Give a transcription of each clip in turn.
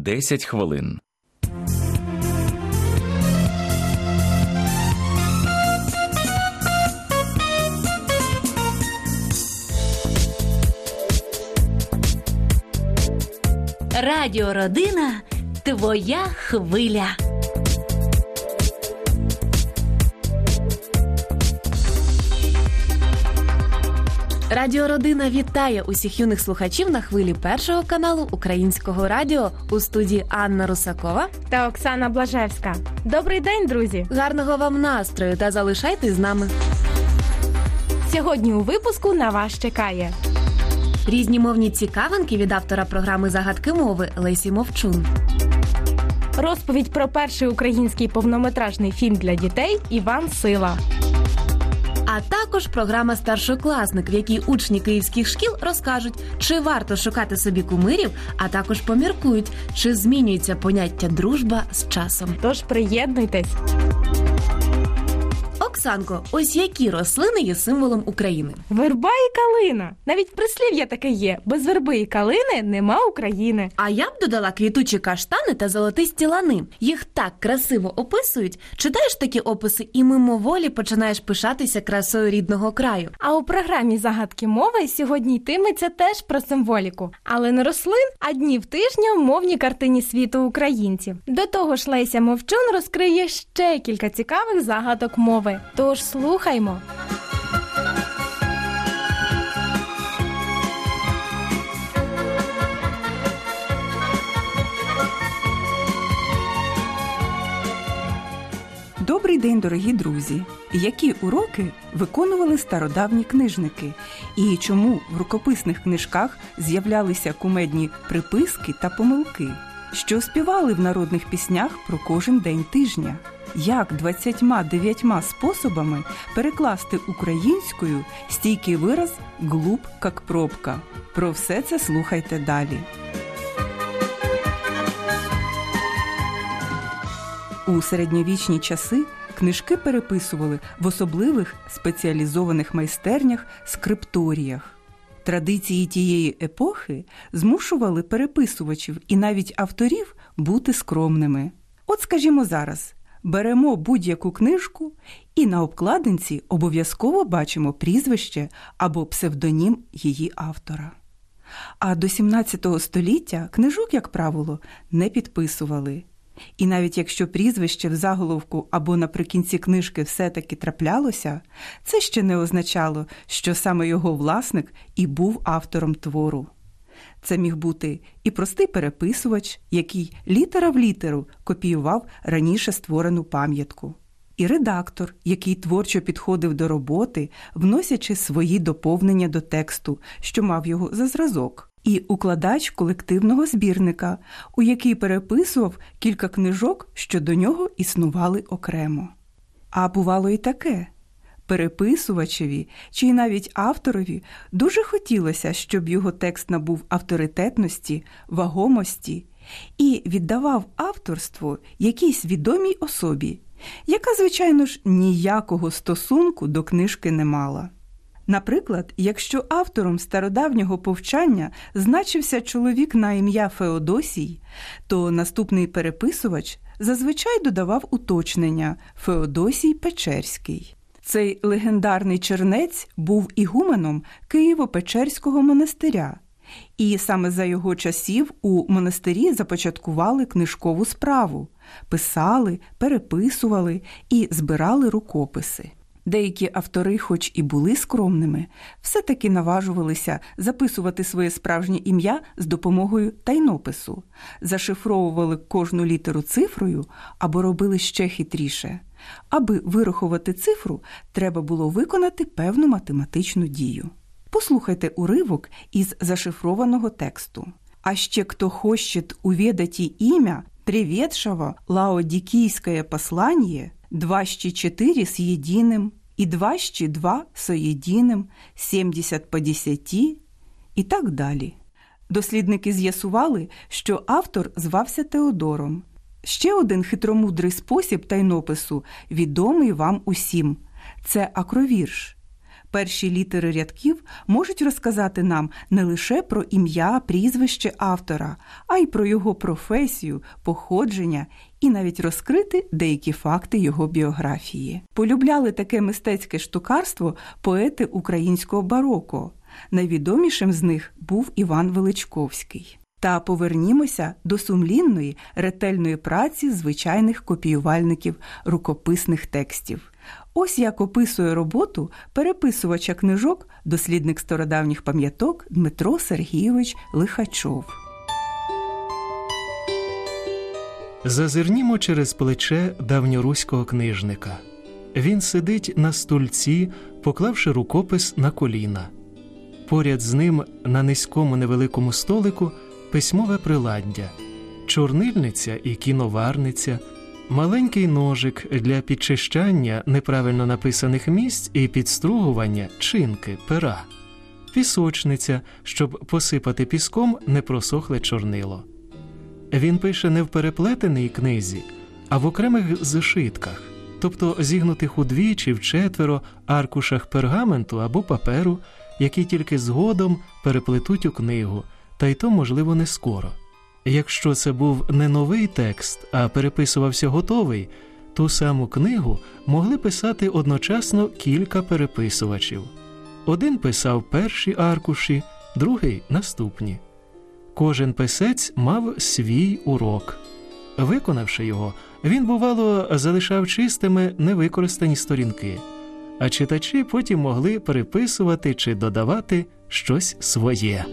10 хвилин. Радіо Родина твоя хвиля. Радіо Родина вітає усіх юних слухачів на хвилі першого каналу Українського радіо у студії Анна Русакова та Оксана Блажевська. Добрий день, друзі! Гарного вам настрою та залишайтесь з нами. Сьогодні у випуску на вас чекає різні мовні цікавинки від автора програми Загадки мови Лесі Мовчун. Розповідь про перший український повнометражний фільм для дітей Іван Сила. А також програма Старшокласник, в якій учні київських шкіл розкажуть, чи варто шукати собі кумирів, а також поміркують, чи змінюється поняття дружба з часом. Тож приєднуйтесь. Оксанко, ось які рослини є символом України? Верба і калина. Навіть прислів'я таке є: без верби і калини нема України. А я б додала квітучі каштани та золотисті лани. Їх так красиво описують. Читаєш такі описи і мимоволі починаєш пишатися красою рідного краю. А у програмі загадки мови сьогодні йтиметься теж про символіку, але не рослин, а днів тижня в мовній картині світу українців. До того ж, Леся Мовчун розкриє ще кілька цікавих загадок мови. Тож слухаймо. Добрий день, дорогі друзі! Які уроки виконували стародавні книжники, і чому в рукописних книжках з'являлися кумедні приписки та помилки, що співали в народних піснях про кожен день тижня? як 29 способами перекласти українською стійкий вираз глуп як пробка. Про все це слухайте далі. У середньовічні часи книжки переписували в особливих спеціалізованих майстернях скрипторіях. Традиції тієї епохи змушували переписувачів і навіть авторів бути скромними. От, скажімо, зараз беремо будь-яку книжку і на обкладинці обов'язково бачимо прізвище або псевдонім її автора. А до 17 століття книжок, як правило, не підписували. І навіть якщо прізвище в заголовку або наприкінці книжки все-таки траплялося, це ще не означало, що саме його власник і був автором твору. Це міг бути і простий переписувач, який літера в літеру копіював раніше створену пам'ятку, і редактор, який творчо підходив до роботи, вносячи свої доповнення до тексту, що мав його за зразок, і укладач колективного збірника, у який переписував кілька книжок, що до нього існували окремо. А бувало і таке переписувачеві чи навіть авторові дуже хотілося, щоб його текст набув авторитетності, вагомості і віддавав авторство якійсь відомій особі, яка, звичайно ж, ніякого стосунку до книжки не мала. Наприклад, якщо автором стародавнього повчання значився чоловік на ім'я Феодосій, то наступний переписувач зазвичай додавав уточнення Феодосій Печерський. Цей легендарний чернець був ігуменом Києво-Печерського монастиря, і саме за його часів у монастирі започаткували книжкову справу, писали, переписували і збирали рукописи. Деякі автори, хоч і були скромними, все-таки наважувалися записувати своє справжнє ім'я з допомогою тайнопису, зашифровували кожну літеру цифрою або робили ще хитріше. Аби вирахувати цифру, треба було виконати певну математичну дію. Послухайте уривок із зашифрованого тексту. А ще хто хочет уведать ім'я приведшего лаодикийское послание, дважче четыре с единым, и дважче два со единым, 70 по десяти, і так далі. Дослідники з'ясували, що автор звався Теодором, Ще один хитромудрий спосіб тайнопису відомий вам усім це акровірш. Перші літери рядків можуть розказати нам не лише про ім'я, прізвище автора, а й про його професію, походження і навіть розкрити деякі факти його біографії. Полюбляли таке мистецьке штукарство поети українського бароко. Найвідомішим з них був Іван Величковський. Та повернімося до сумлінної ретельної праці звичайних копіювальників рукописних текстів. Ось як описує роботу переписувача книжок, дослідник стародавніх пам'яток Дмитро Сергійович Лихачов. Зазирнімо через плече давньоруського книжника. Він сидить на стульці, поклавши рукопис на коліна. Поряд з ним на низькому невеликому столику письмове приладдя, чорнильниця і кіноварниця, маленький ножик для підчищання неправильно написаних місць і підстругування чинки, пера, пісочниця, щоб посипати піском непросохле чорнило. Він пише не в переплетеній книзі, а в окремих зшитках, тобто зігнутих у дві в четверо аркушах пергаменту або паперу, які тільки згодом переплетуть у книгу, та й то, можливо, не скоро. Якщо це був не новий текст, а переписувався готовий, ту саму книгу могли писати одночасно кілька переписувачів. Один писав перші аркуші, другий наступні. Кожен писець мав свій урок. Виконавши його, він, бувало, залишав чистими невикористані сторінки, а читачі потім могли переписувати чи додавати щось своє.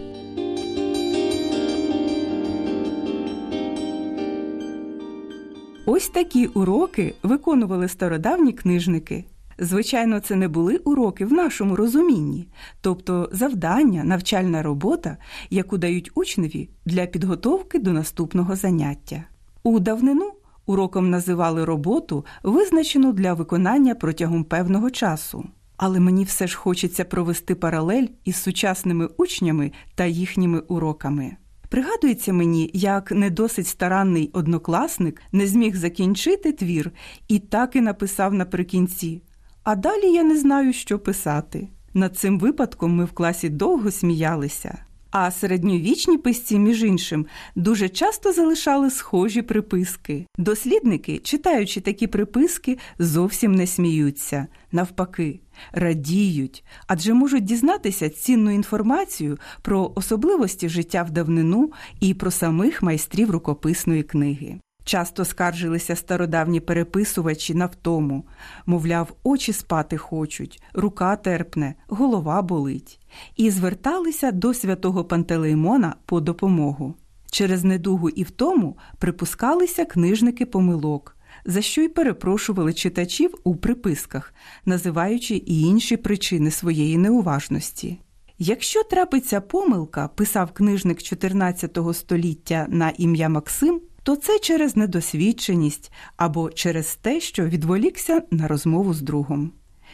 Ось такі уроки виконували стародавні книжники. Звичайно, це не були уроки в нашому розумінні, тобто завдання, навчальна робота, яку дають учневі для підготовки до наступного заняття. У давнину уроком називали роботу, визначену для виконання протягом певного часу. Але мені все ж хочеться провести паралель із сучасними учнями та їхніми уроками. Пригадується мені, як не досить старанний однокласник не зміг закінчити твір і так і написав наприкінці. А далі я не знаю, що писати. Над цим випадком ми в класі довго сміялися. А середньовічні писці, між іншим, дуже часто залишали схожі приписки. Дослідники, читаючи такі приписки, зовсім не сміються, навпаки, радіють, адже можуть дізнатися цінну інформацію про особливості життя в давнину і про самих майстрів рукописної книги. Часто скаржилися стародавні переписувачі на втому, мовляв, очі спати хочуть, рука терпне, голова болить, і зверталися до святого Пантелеймона по допомогу. Через недугу і втому припускалися книжники помилок, за що й перепрошували читачів у приписках, називаючи і інші причини своєї неуважності. Якщо трапиться помилка, писав книжник 14 століття на ім'я Максим то це через недосвідченість або через те, що відволікся на розмову з другом.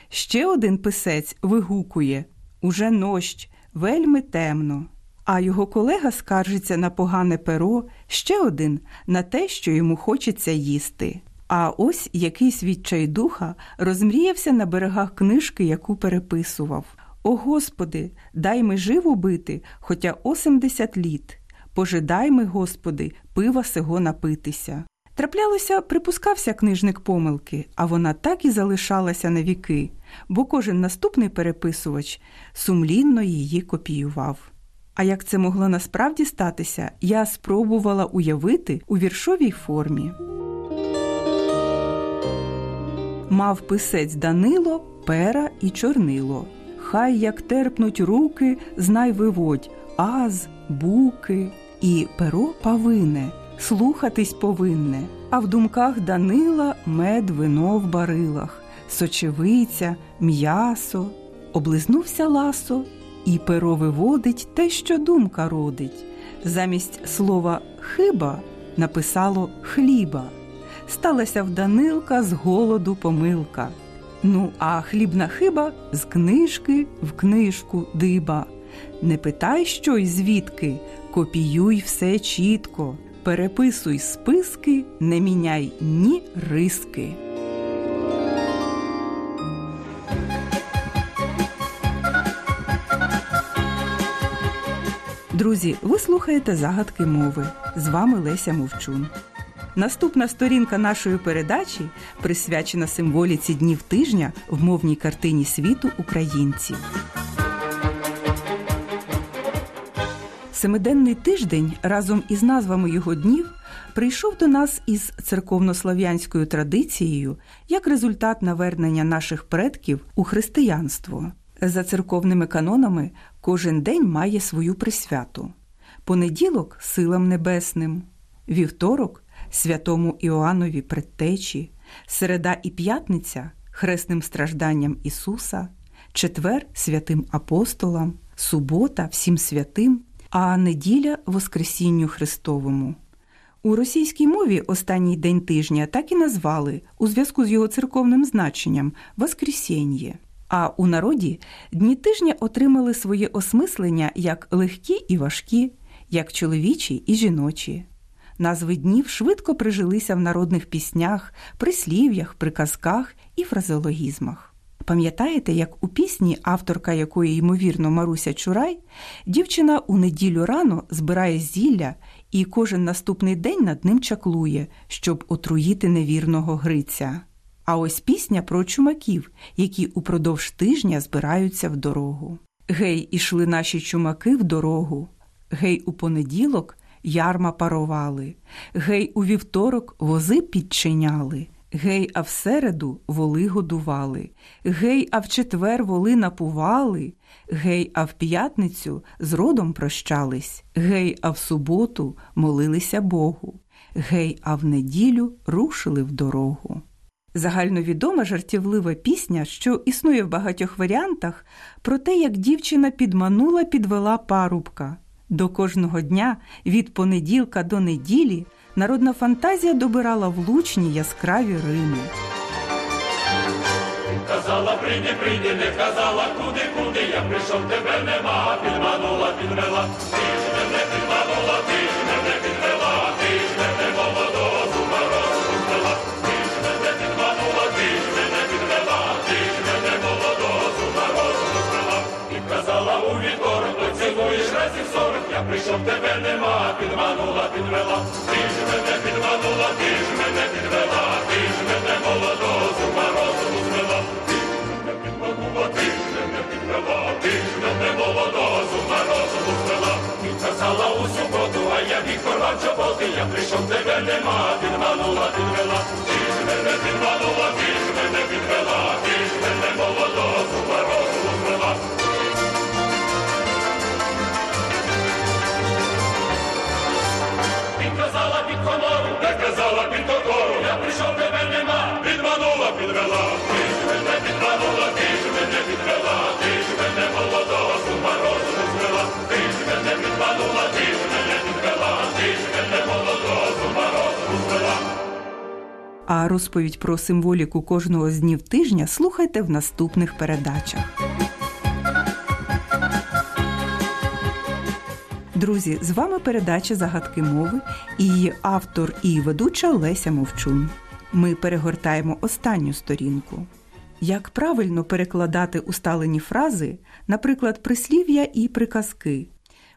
Ще один писець вигукує уже нощ, вельми темно. А його колега скаржиться на погане перо, ще один на те, що йому хочеться їсти. А ось якийсь відчайдуха розмріявся на берегах книжки, яку переписував. О Господи, дай ми живу бити, хоча осемдесят літ. Пожидай ми, Господи, пива сего напитися. Траплялося, припускався книжник помилки, а вона так і залишалася на віки, бо кожен наступний переписувач сумлінно її копіював. А як це могло насправді статися, я спробувала уявити у віршовій формі. Мав писець Данило, пера і чорнило. Хай як терпнуть руки, знай виводь, аз, буки і перо павине, слухатись повинне, а в думках Данила мед вино в барилах, сочевиця, м'ясо, облизнувся ласо, і перо виводить те, що думка родить. Замість слова хиба написало хліба. Сталася в Данилка з голоду помилка. Ну, а хлібна хиба з книжки в книжку диба. Не питай, що й звідки, копіюй все чітко, переписуй списки, не міняй ні риски. Друзі, ви слухаєте загадки мови. З вами Леся Мовчун. Наступна сторінка нашої передачі присвячена символіці днів тижня в мовній картині світу українців. Семиденний тиждень разом із назвами його днів прийшов до нас із церковнослов'янською традицією як результат навернення наших предків у християнство. За церковними канонами кожен день має свою присвяту. Понеділок силам небесним, вівторок святому Іоаннові предтечі, середа і п'ятниця хресним стражданням Ісуса, четвер святим апостолам, субота всім святим, а неділя Воскресінню Христовому. У російській мові останній день тижня так і назвали у зв'язку з його церковним значенням Воскресіння. А у народі дні тижня отримали своє осмислення як легкі і важкі, як чоловічі і жіночі. Назви днів швидко прижилися в народних піснях, прислів'ях, приказках і фразеологізмах. Пам'ятаєте, як у пісні, авторка якої, ймовірно, Маруся Чурай, дівчина у неділю рано збирає зілля і кожен наступний день над ним чаклує, щоб отруїти невірного Гриця. А ось пісня про чумаків, які упродовж тижня збираються в дорогу. Гей, ішли наші чумаки в дорогу. Гей, у понеділок ярма парували, гей, у вівторок вози підчиняли. Гей, а в середу воли годували, гей, а в четвер воли напували, гей, а в п'ятницю з родом прощались, гей, а в суботу молилися Богу, гей, а в неділю рушили в дорогу. Загальновідома жартівлива пісня, що існує в багатьох варіантах, про те, як дівчина підманула, підвела парубка. До кожного дня від понеділка до неділі народна фантазія добирала влучні яскраві рими. Казала, прийди, прийди, не казала, куди, куди, я прийшов, тебе нема, підманула, підвела, ти ж мене підманула, я прийшов, тебе нема, підманула, підвела, ти ж мене підманула, ти ж мене підвела, ти ж мене молодого зуба розпустила. Ти ж мене підманула, ти ж мене підвела, ти ж мене молодого зуба розпустила. І казала у суботу, а я біг порвав чоботи, я прийшов, тебе нема, підманула, підвела, ти ж мене підманула, ти ж мене підвела, ти ж мене молодого зуба розпустила. Підказала комору, не казала під покору, я прийшов, тебе нема, підманула, підвела, ти ж мене підманула, ти ж мене підвела, ти ж мене молодого зуба розпустила, ти ж мене підманула, ти ж мене підвела, ти мене молодого розпустила. А розповідь про символіку кожного з днів тижня слухайте в наступних передачах. Друзі, з вами передача Загадки мови і її автор і ведуча Леся Мовчун. Ми перегортаємо останню сторінку. Як правильно перекладати усталені фрази, наприклад, прислів'я і приказки.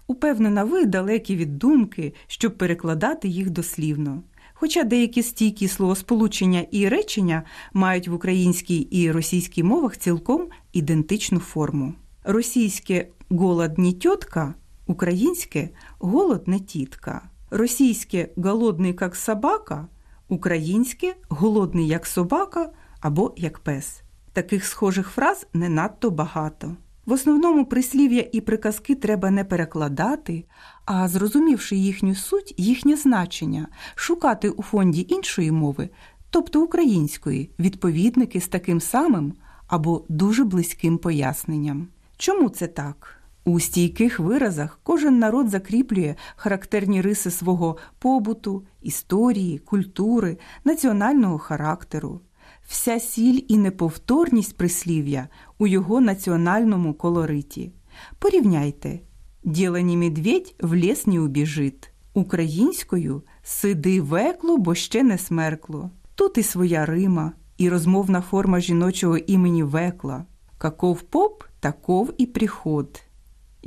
Упевнена, ви далекі від думки, щоб перекладати їх дослівно. Хоча деякі стійкі словосполучення і речення мають в українській і російській мовах цілком ідентичну форму. Російське голод не тітка, українське голод не тітка, російське голодний як собака, українське голодний як собака або як пес. Таких схожих фраз не надто багато. В основному прислів'я і приказки треба не перекладати, а зрозумівши їхню суть, їхнє значення, шукати у фонді іншої мови, тобто української, відповідники з таким самим або дуже близьким поясненням. Чому це так? У стійких виразах кожен народ закріплює характерні риси свого побуту, історії, культури, національного характеру. Вся сіль і неповторність прислів'я у його національному колориті. Порівняйте «Діло не медведь в ліс не убіжить. Українською сиди векло, бо ще не смеркло. Тут і своя Рима, і розмовна форма жіночого імені векла. Каков поп, таков і приход.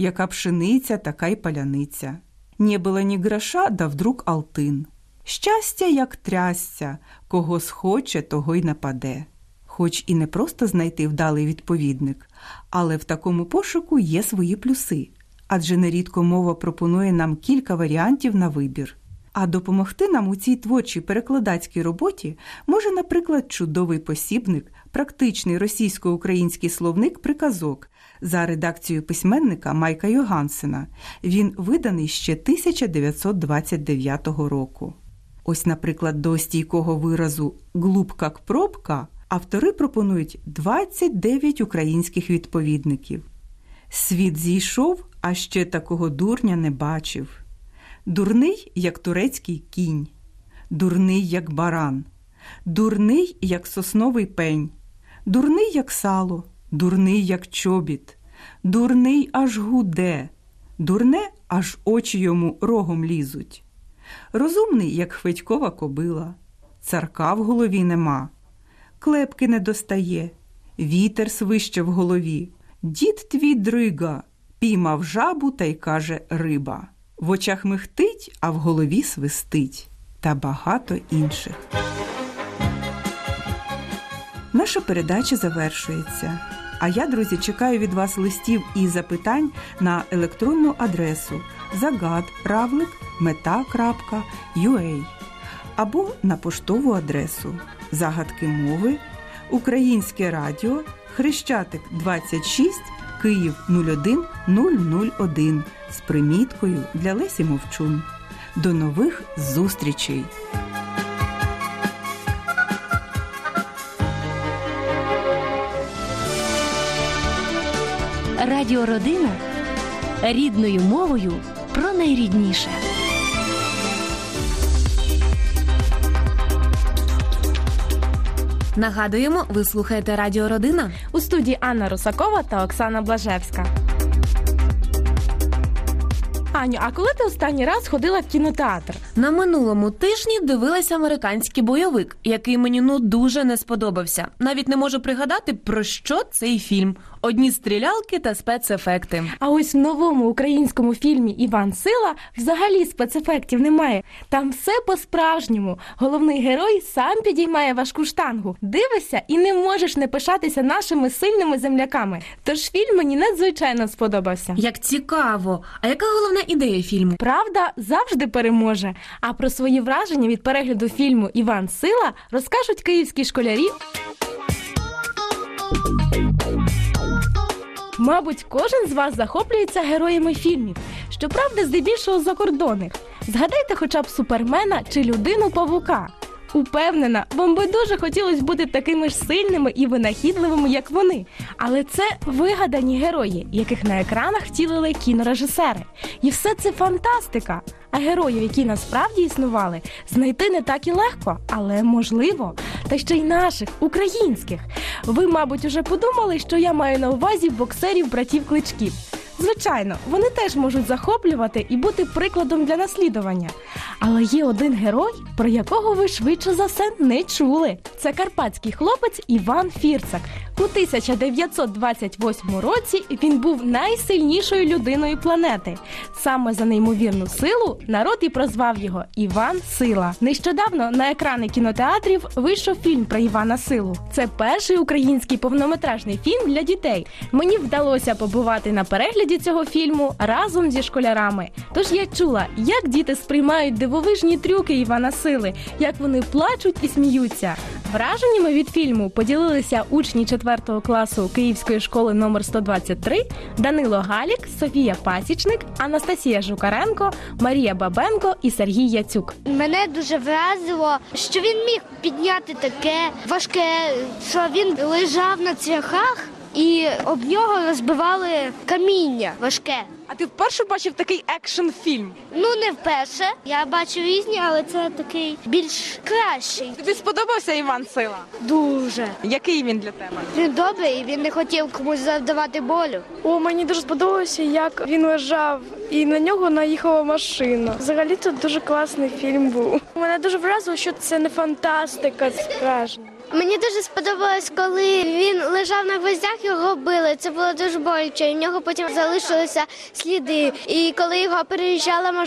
Яка пшениця, така й паляниця. Не було ні гроша, да вдруг алтин. Щастя, як трясця, кого схоче, того й нападе. Хоч і не просто знайти вдалий відповідник, але в такому пошуку є свої плюси, адже нерідко мова пропонує нам кілька варіантів на вибір. А допомогти нам у цій творчій перекладацькій роботі може, наприклад, чудовий посібник, практичний російсько-український словник приказок за редакцією письменника Майка Йогансена. Він виданий ще 1929 року. Ось, наприклад, до стійкого виразу «глуп як пробка» автори пропонують 29 українських відповідників. Світ зійшов, а ще такого дурня не бачив. Дурний, як турецький кінь, дурний, як баран, дурний, як сосновий пень, дурний, як сало, дурний, як чобіт, дурний аж гуде, дурне, аж очі йому рогом лізуть. Розумний, як хведькова кобила, царка в голові нема, клепки не достає, вітер свище в голові. Дід твій дрига, піймав жабу та й каже риба. В очах михтить, а в голові свистить та багато інших. Наша передача завершується. А я, друзі, чекаю від вас листів і запитань на електронну адресу загадравлик.мета.ua або на поштову адресу Загадки мови Українське радіо Хрещатик 26 Київ 01001 з приміткою для Лесі Мовчун. До нових зустрічей! Радіо Родина рідною мовою про найрідніше. Нагадуємо, ви слухаєте Радіо Родина. У студії Анна Русакова та Оксана Блажевська. Аню, а коли ти останній раз ходила в кінотеатр? На минулому тижні дивилася американський бойовик, який мені ну дуже не сподобався. Навіть не можу пригадати про що цей фільм. Одні стрілялки та спецефекти. А ось в новому українському фільмі Іван Сила взагалі спецефектів немає. Там все по-справжньому. Головний герой сам підіймає важку штангу. Дивишся і не можеш не пишатися нашими сильними земляками. Тож фільм мені надзвичайно сподобався. Як цікаво! А яка головна ідея фільму? Правда завжди переможе. А про свої враження від перегляду фільму Іван Сила розкажуть київські школярі. Мабуть, кожен з вас захоплюється героями фільмів, щоправда, здебільшого закордонних. Згадайте хоча б супермена чи людину павука. Упевнена, вам би дуже хотілося бути такими ж сильними і винахідливими, як вони. Але це вигадані герої, яких на екранах втілили кінорежисери. І все це фантастика. А героїв, які насправді існували, знайти не так і легко, але можливо. Та ще й наших, українських. Ви, мабуть, уже подумали, що я маю на увазі боксерів братів кличків. Звичайно, вони теж можуть захоплювати і бути прикладом для наслідування. Але є один герой, про якого ви швидше за все не чули. Це карпатський хлопець Іван Фірцак. У 1928 році він був найсильнішою людиною планети. Саме за неймовірну силу народ і прозвав його Іван Сила. Нещодавно на екрани кінотеатрів вийшов фільм про Івана Силу. Це перший український повнометражний фільм для дітей. Мені вдалося побувати на перегляді цього фільму разом зі школярами. Тож я чула, як діти сприймають дивовижні трюки Івана Сили, як вони плачуть і сміються. Враженнями від фільму поділилися учні 4 класу Київської школи номер 123 Данило Галік, Софія Пасічник, Анастасія Жукаренко, Марія Бабенко і Сергій Яцюк. Мене дуже вразило, що він міг підняти таке важке, що він лежав на цвяхах і об нього розбивали каміння важке. А ти вперше бачив такий екшн фільм? Ну не вперше. Я бачу різні, але це такий більш кращий. Тобі сподобався Іван Сила? Дуже. Який він для тебе? Він добрий, він не хотів комусь завдавати болю. О, мені дуже сподобалося, як він лежав, і на нього наїхала машина. Взагалі це дуже класний фільм був. Мене дуже вразило, що це не фантастика справжня. Мені дуже сподобалось, коли він лежав на гвоздях, його били. Це було дуже боляче. В нього потім залишилися сліди. І коли його переїжджала машина.